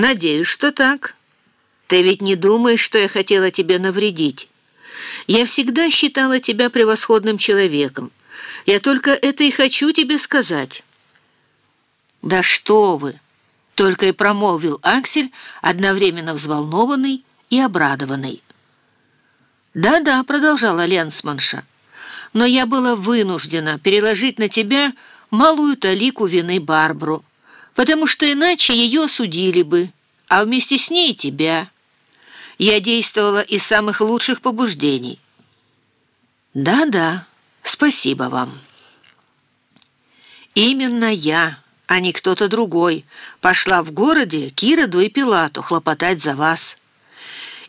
Надеюсь, что так. Ты ведь не думаешь, что я хотела тебе навредить. Я всегда считала тебя превосходным человеком. Я только это и хочу тебе сказать». «Да что вы!» — только и промолвил Аксель, одновременно взволнованный и обрадованный. «Да-да», — продолжала Ленсманша, «но я была вынуждена переложить на тебя малую талику вины Барбру, потому что иначе ее осудили бы, а вместе с ней тебя. Я действовала из самых лучших побуждений». «Да-да, спасибо вам». «Именно я» а не кто-то другой, пошла в городе к и Пилату хлопотать за вас.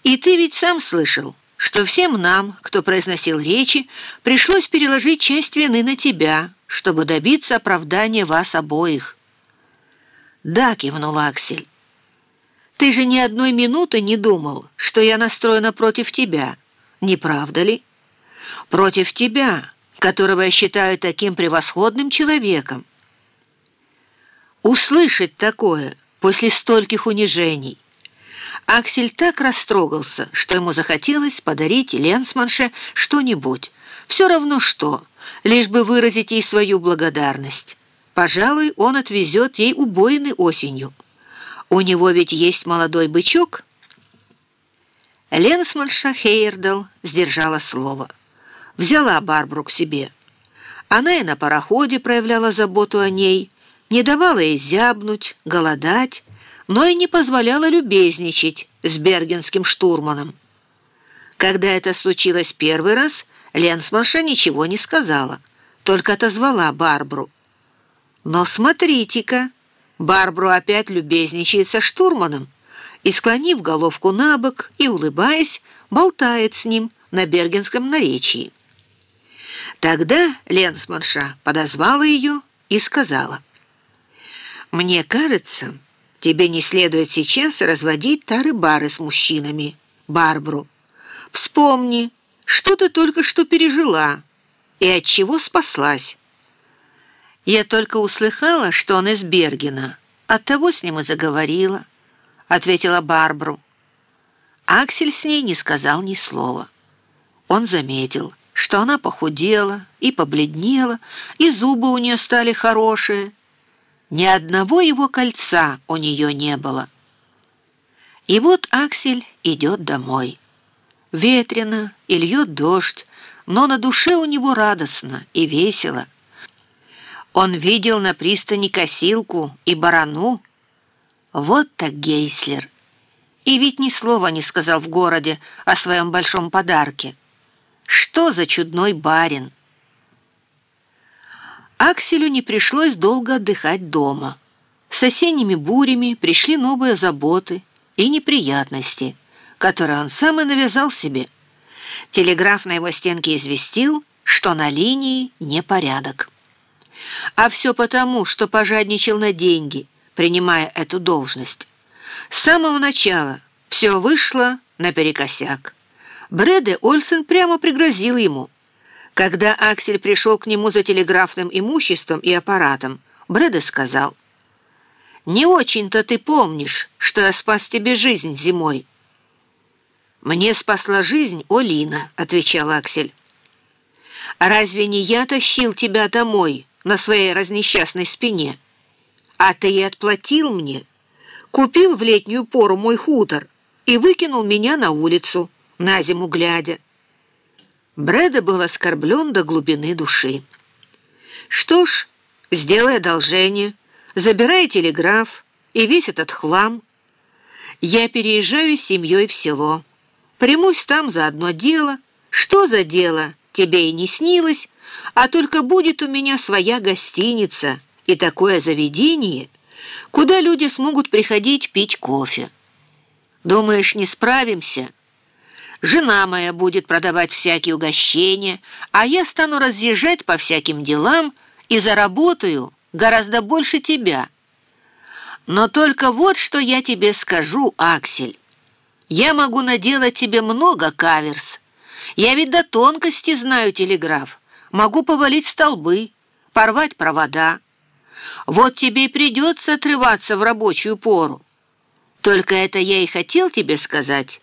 И ты ведь сам слышал, что всем нам, кто произносил речи, пришлось переложить часть вины на тебя, чтобы добиться оправдания вас обоих». «Да», — кивнул Аксель. «Ты же ни одной минуты не думал, что я настроена против тебя, не правда ли? Против тебя, которого я считаю таким превосходным человеком, Услышать такое после стольких унижений. Аксель так растрогался, что ему захотелось подарить Ленсманше что-нибудь, все равно что, лишь бы выразить ей свою благодарность. Пожалуй, он отвезет ей убоины осенью. У него ведь есть молодой бычок. Ленсманша Хейердал сдержала слово. Взяла Барбру к себе. Она и на пароходе проявляла заботу о ней, не давала ей зябнуть, голодать, но и не позволяла любезничать с бергенским штурманом. Когда это случилось первый раз, Ленсманша ничего не сказала, только отозвала Барбру. Но смотрите-ка, Барбру опять любезничает со штурманом и, склонив головку на бок и улыбаясь, болтает с ним на бергенском наречии. Тогда Ленсманша подозвала ее и сказала — «Мне кажется, тебе не следует сейчас разводить тары-бары с мужчинами, Барбру. Вспомни, что ты только что пережила и от чего спаслась». «Я только услыхала, что он из Бергена, оттого с ним и заговорила», — ответила Барбру. Аксель с ней не сказал ни слова. Он заметил, что она похудела и побледнела, и зубы у нее стали хорошие, ни одного его кольца у нее не было. И вот Аксель идет домой. Ветрено и льет дождь, но на душе у него радостно и весело. Он видел на пристани косилку и барану. Вот так Гейслер. И ведь ни слова не сказал в городе о своем большом подарке. Что за чудной барин! Акселю не пришлось долго отдыхать дома. С осенними бурями пришли новые заботы и неприятности, которые он сам и навязал себе. Телеграф на его стенке известил, что на линии непорядок. А все потому, что пожадничал на деньги, принимая эту должность. С самого начала все вышло наперекосяк. Брэде Ольсен прямо пригрозил ему – когда Аксель пришел к нему за телеграфным имуществом и аппаратом, Брэда сказал, «Не очень-то ты помнишь, что я спас тебе жизнь зимой». «Мне спасла жизнь Олина», — отвечал Аксель. «Разве не я тащил тебя домой на своей разнесчастной спине? А ты и отплатил мне, купил в летнюю пору мой хутор и выкинул меня на улицу, на зиму глядя». Брэда был оскорблен до глубины души. «Что ж, сделай одолжение, забирай телеграф и весь этот хлам. Я переезжаю с семьей в село. Примусь там за одно дело. Что за дело, тебе и не снилось, а только будет у меня своя гостиница и такое заведение, куда люди смогут приходить пить кофе. Думаешь, не справимся?» Жена моя будет продавать всякие угощения, а я стану разъезжать по всяким делам и заработаю гораздо больше тебя. Но только вот что я тебе скажу, Аксель. Я могу наделать тебе много каверс. Я ведь до тонкости знаю телеграф. Могу повалить столбы, порвать провода. Вот тебе и придется отрываться в рабочую пору. Только это я и хотел тебе сказать».